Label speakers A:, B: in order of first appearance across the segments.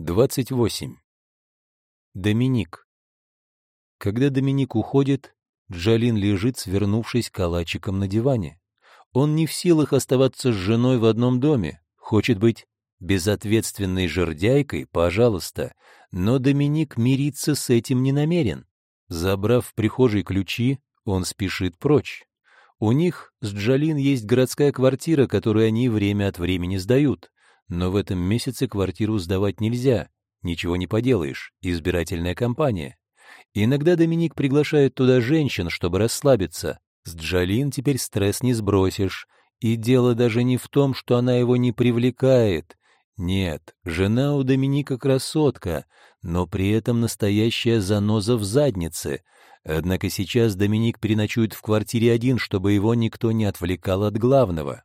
A: 28. Доминик. Когда Доминик уходит, Джалин лежит, свернувшись калачиком на диване. Он не в силах оставаться с женой в одном доме, хочет быть безответственной жердяйкой, пожалуйста, но Доминик мириться с этим не намерен. Забрав в прихожей ключи, он спешит прочь. У них с Джалин есть городская квартира, которую они время от времени сдают. Но в этом месяце квартиру сдавать нельзя. Ничего не поделаешь, избирательная кампания. Иногда Доминик приглашает туда женщин, чтобы расслабиться. С Джалин теперь стресс не сбросишь. И дело даже не в том, что она его не привлекает. Нет, жена у Доминика красотка, но при этом настоящая заноза в заднице. Однако сейчас Доминик переночует в квартире один, чтобы его никто не отвлекал от главного.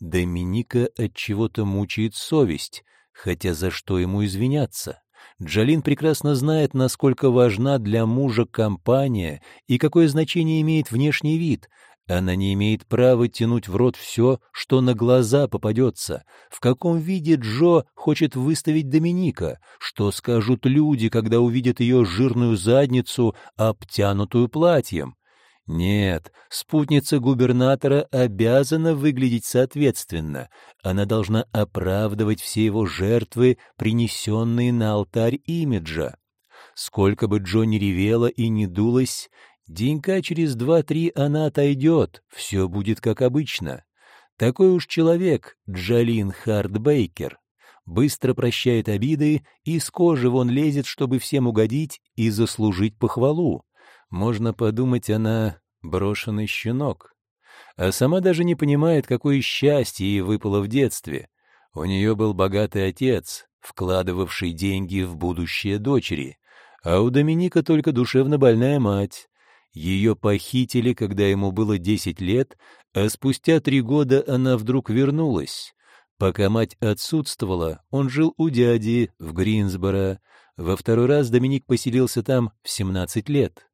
A: Доминика от чего-то мучает совесть, хотя за что ему извиняться? Джалин прекрасно знает, насколько важна для мужа компания и какое значение имеет внешний вид. Она не имеет права тянуть в рот все, что на глаза попадется. В каком виде Джо хочет выставить Доминика? Что скажут люди, когда увидят ее жирную задницу, обтянутую платьем? Нет, спутница губернатора обязана выглядеть соответственно. Она должна оправдывать все его жертвы, принесенные на алтарь имиджа. Сколько бы Джо ни ревела и не дулась, денька через два-три она отойдет, все будет как обычно. Такой уж человек Джалин Хартбейкер. Быстро прощает обиды и с кожи вон лезет, чтобы всем угодить и заслужить похвалу. Можно подумать, она брошенный щенок. А сама даже не понимает, какое счастье ей выпало в детстве. У нее был богатый отец, вкладывавший деньги в будущее дочери, а у Доминика только душевно больная мать. Ее похитили, когда ему было десять лет, а спустя три года она вдруг вернулась. Пока мать отсутствовала, он жил у дяди в Гринсборо. Во второй раз Доминик поселился там в семнадцать лет.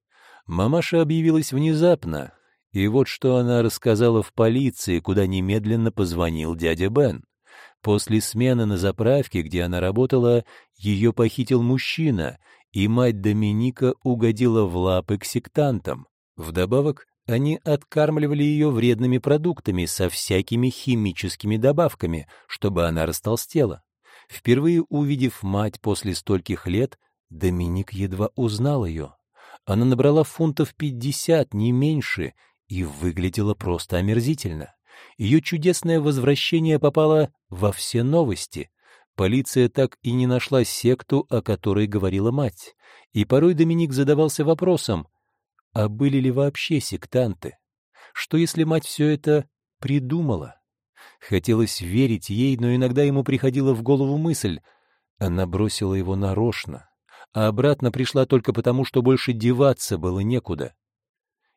A: Мамаша объявилась внезапно, и вот что она рассказала в полиции, куда немедленно позвонил дядя Бен. После смены на заправке, где она работала, ее похитил мужчина, и мать Доминика угодила в лапы к сектантам. Вдобавок, они откармливали ее вредными продуктами со всякими химическими добавками, чтобы она растолстела. Впервые увидев мать после стольких лет, Доминик едва узнал ее. Она набрала фунтов пятьдесят, не меньше, и выглядела просто омерзительно. Ее чудесное возвращение попало во все новости. Полиция так и не нашла секту, о которой говорила мать. И порой Доминик задавался вопросом, а были ли вообще сектанты? Что если мать все это придумала? Хотелось верить ей, но иногда ему приходила в голову мысль, она бросила его нарочно, а обратно пришла только потому, что больше деваться было некуда.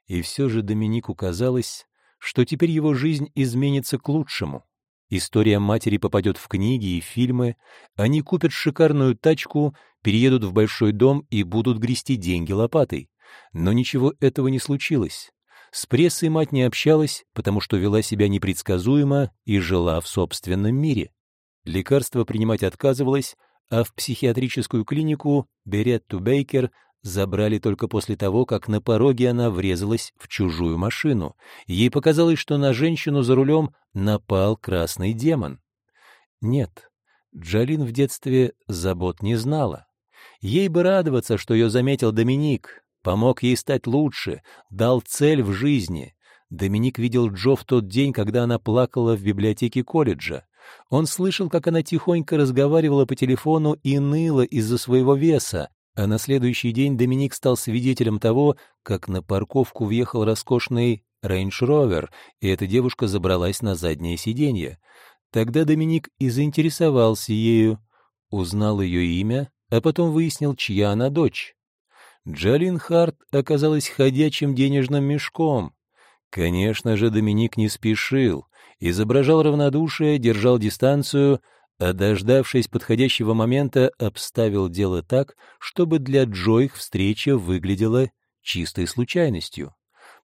A: И все же Доминику казалось, что теперь его жизнь изменится к лучшему. История матери попадет в книги и фильмы, они купят шикарную тачку, переедут в большой дом и будут грести деньги лопатой. Но ничего этого не случилось. С прессой мать не общалась, потому что вела себя непредсказуемо и жила в собственном мире. Лекарства принимать отказывалась, а в психиатрическую клинику Беретту Бейкер забрали только после того, как на пороге она врезалась в чужую машину. Ей показалось, что на женщину за рулем напал красный демон. Нет, Джалин в детстве забот не знала. Ей бы радоваться, что ее заметил Доминик, помог ей стать лучше, дал цель в жизни. Доминик видел Джо в тот день, когда она плакала в библиотеке колледжа. Он слышал, как она тихонько разговаривала по телефону и ныла из-за своего веса, а на следующий день Доминик стал свидетелем того, как на парковку въехал роскошный рейндж-ровер, и эта девушка забралась на заднее сиденье. Тогда Доминик и заинтересовался ею, узнал ее имя, а потом выяснил, чья она дочь. Джалин Харт оказалась ходячим денежным мешком. Конечно же, Доминик не спешил изображал равнодушие, держал дистанцию, а, дождавшись подходящего момента, обставил дело так, чтобы для Джо их встреча выглядела чистой случайностью.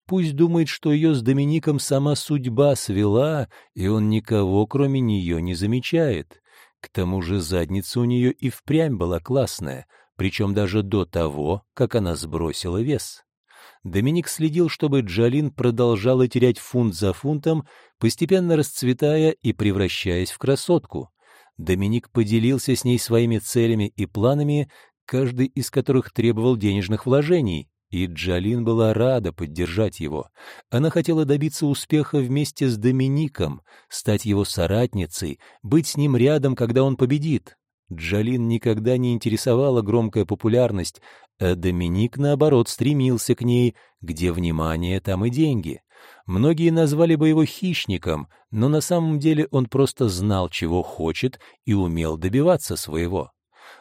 A: Пусть думает, что ее с Домиником сама судьба свела, и он никого, кроме нее, не замечает. К тому же задница у нее и впрямь была классная, причем даже до того, как она сбросила вес. Доминик следил, чтобы Джалин продолжала терять фунт за фунтом, постепенно расцветая и превращаясь в красотку. Доминик поделился с ней своими целями и планами, каждый из которых требовал денежных вложений, и Джалин была рада поддержать его. Она хотела добиться успеха вместе с Домиником, стать его соратницей, быть с ним рядом, когда он победит. Джалин никогда не интересовала громкая популярность, а Доминик, наоборот, стремился к ней, где внимание, там и деньги. Многие назвали бы его хищником, но на самом деле он просто знал, чего хочет, и умел добиваться своего.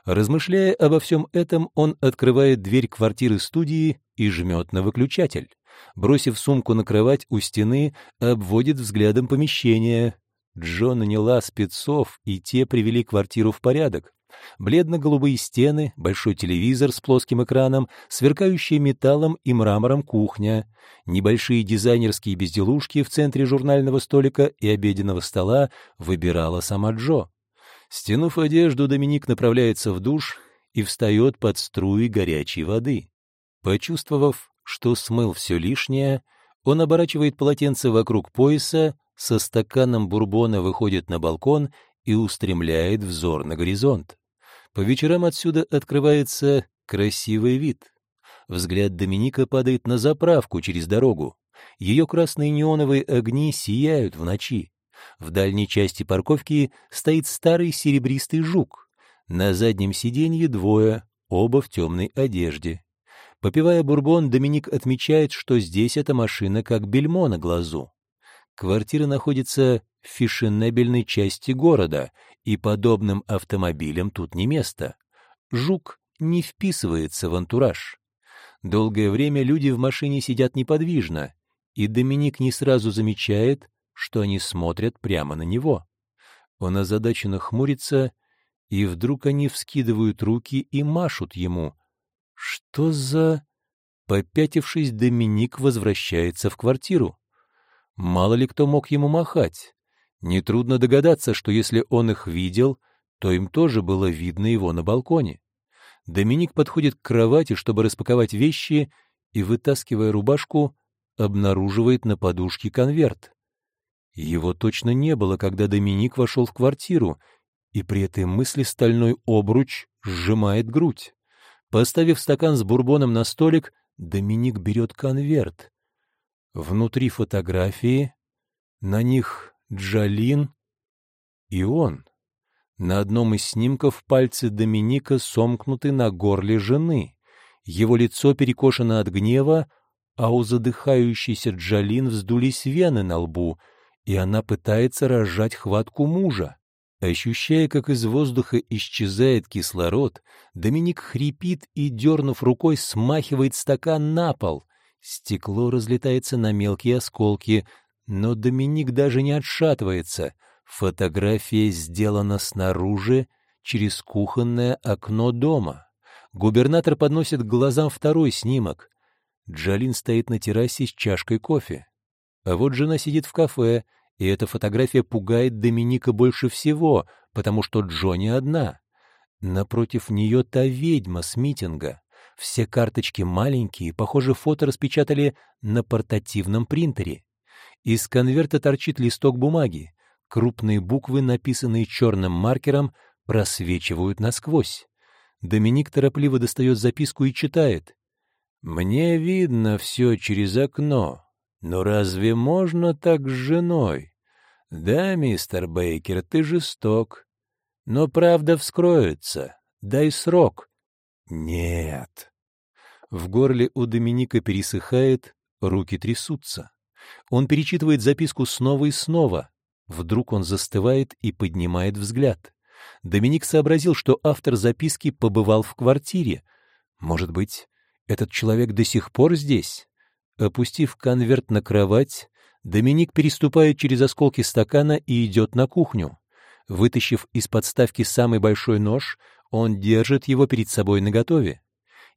A: Размышляя обо всем этом, он открывает дверь квартиры-студии и жмет на выключатель. Бросив сумку на кровать у стены, обводит взглядом помещение. Джо наняла спецов, и те привели квартиру в порядок. Бледно-голубые стены, большой телевизор с плоским экраном, сверкающая металлом и мрамором кухня, небольшие дизайнерские безделушки в центре журнального столика и обеденного стола выбирала сама Джо. Стянув одежду, Доминик направляется в душ и встает под струи горячей воды. Почувствовав, что смыл все лишнее, он оборачивает полотенце вокруг пояса, со стаканом бурбона выходит на балкон и устремляет взор на горизонт. По вечерам отсюда открывается красивый вид. Взгляд Доминика падает на заправку через дорогу. Ее красные неоновые огни сияют в ночи. В дальней части парковки стоит старый серебристый жук. На заднем сиденье двое, оба в темной одежде. Попивая бурбон, Доминик отмечает, что здесь эта машина как бельмо на глазу. Квартира находится в фешенебельной части города, и подобным автомобилям тут не место. Жук не вписывается в антураж. Долгое время люди в машине сидят неподвижно, и Доминик не сразу замечает, что они смотрят прямо на него. Он озадаченно хмурится, и вдруг они вскидывают руки и машут ему. Что за... Попятившись, Доминик возвращается в квартиру. Мало ли кто мог ему махать. Нетрудно догадаться, что если он их видел, то им тоже было видно его на балконе. Доминик подходит к кровати, чтобы распаковать вещи, и, вытаскивая рубашку, обнаруживает на подушке конверт. Его точно не было, когда Доминик вошел в квартиру, и при этой мысли стальной обруч сжимает грудь. Поставив стакан с бурбоном на столик, Доминик берет конверт. Внутри фотографии, на них Джалин и он. На одном из снимков пальцы Доминика сомкнуты на горле жены. Его лицо перекошено от гнева, а у задыхающейся Джалин вздулись вены на лбу — и она пытается разжать хватку мужа. Ощущая, как из воздуха исчезает кислород, Доминик хрипит и, дернув рукой, смахивает стакан на пол. Стекло разлетается на мелкие осколки, но Доминик даже не отшатывается. Фотография сделана снаружи, через кухонное окно дома. Губернатор подносит к глазам второй снимок. Джалин стоит на террасе с чашкой кофе. А вот жена сидит в кафе, и эта фотография пугает Доминика больше всего, потому что Джонни одна. Напротив нее та ведьма с митинга. Все карточки маленькие, похоже, фото распечатали на портативном принтере. Из конверта торчит листок бумаги. Крупные буквы, написанные черным маркером, просвечивают насквозь. Доминик торопливо достает записку и читает. «Мне видно все через окно. Но разве можно так с женой? Да, мистер Бейкер, ты жесток. Но правда вскроется. Дай срок. Нет. В горле у Доминика пересыхает, руки трясутся. Он перечитывает записку снова и снова. Вдруг он застывает и поднимает взгляд. Доминик сообразил, что автор записки побывал в квартире. Может быть, этот человек до сих пор здесь? Опустив конверт на кровать, Доминик переступает через осколки стакана и идет на кухню. Вытащив из подставки самый большой нож, он держит его перед собой наготове.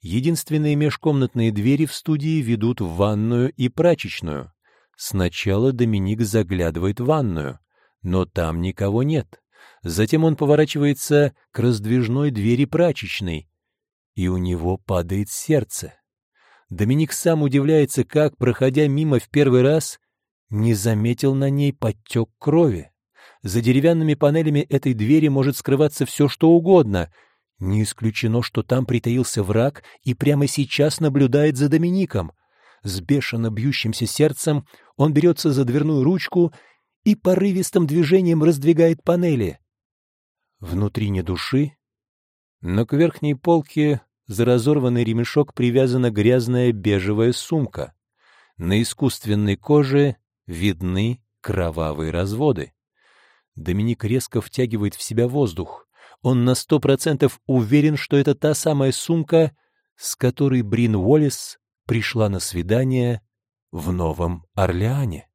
A: Единственные межкомнатные двери в студии ведут в ванную и прачечную. Сначала Доминик заглядывает в ванную, но там никого нет. Затем он поворачивается к раздвижной двери прачечной, и у него падает сердце. Доминик сам удивляется, как, проходя мимо в первый раз, не заметил на ней подтек крови. За деревянными панелями этой двери может скрываться все, что угодно. Не исключено, что там притаился враг и прямо сейчас наблюдает за Домиником. С бешено бьющимся сердцем он берется за дверную ручку и порывистым движением раздвигает панели. Внутри не души, но к верхней полке за разорванный ремешок привязана грязная бежевая сумка. На искусственной коже видны кровавые разводы. Доминик резко втягивает в себя воздух. Он на сто процентов уверен, что это та самая сумка, с которой Брин Уоллес пришла на свидание в Новом Орлеане.